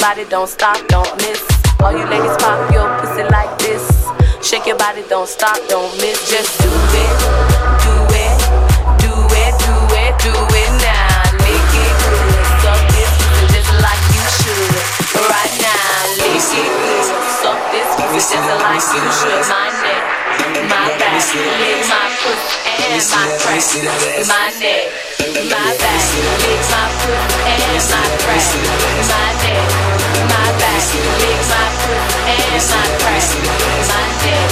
body, don't stop, don't miss. All you ladies pop your pussy like this. Shake your body, don't stop, don't miss. Just do it, do it, do it, do it, do it now. Lick it good, suck this pussy just like you should. Right now, lick it good, suck this pussy just like you should. My neck, my back, lick my foot and my crack. My neck, my back, lick my foot and my crack. My neck, my back, lick my foot and my crack. My neck,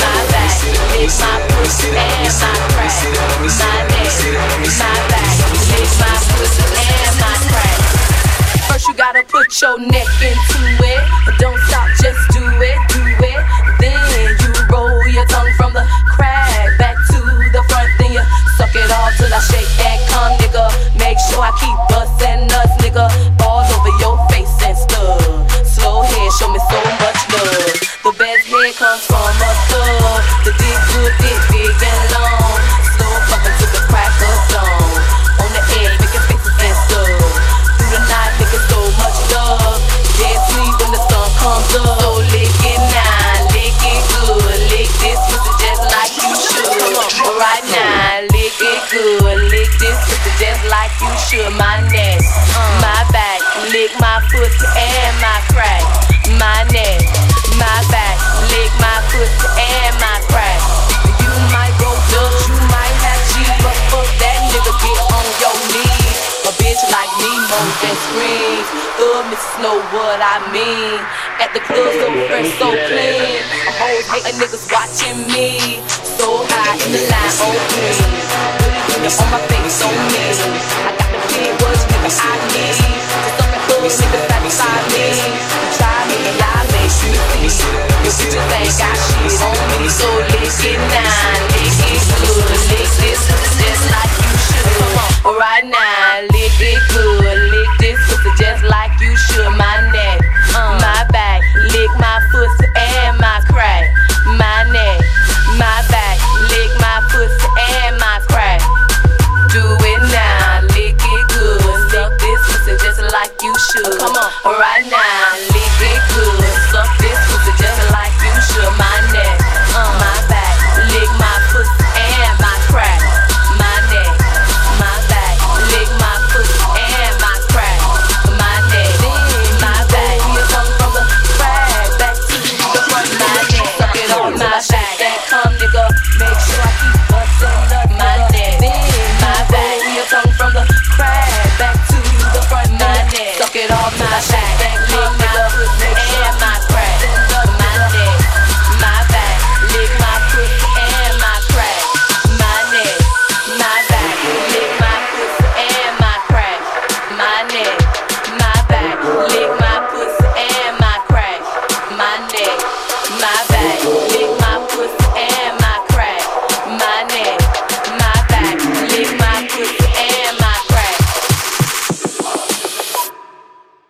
my back, lick my foot and my crack. My neck, my back, lick my foot and my crack. First you gotta put your neck into it. Don't head comes from. The dick good, dick big and long. Slow fucking to the crack of dawn. And screams. Thug missus know what I mean. At the club, so fresh, so clean. A whole hating niggas watching me. So high in the line, on me. Really, really on my face, on me. I got the big words, nigga, I need. To suck a thug nigga satisfy me. Try me, I make you see. You think I shit on me, so lick it now, lick it good, lick this just like you should. Come on, right now,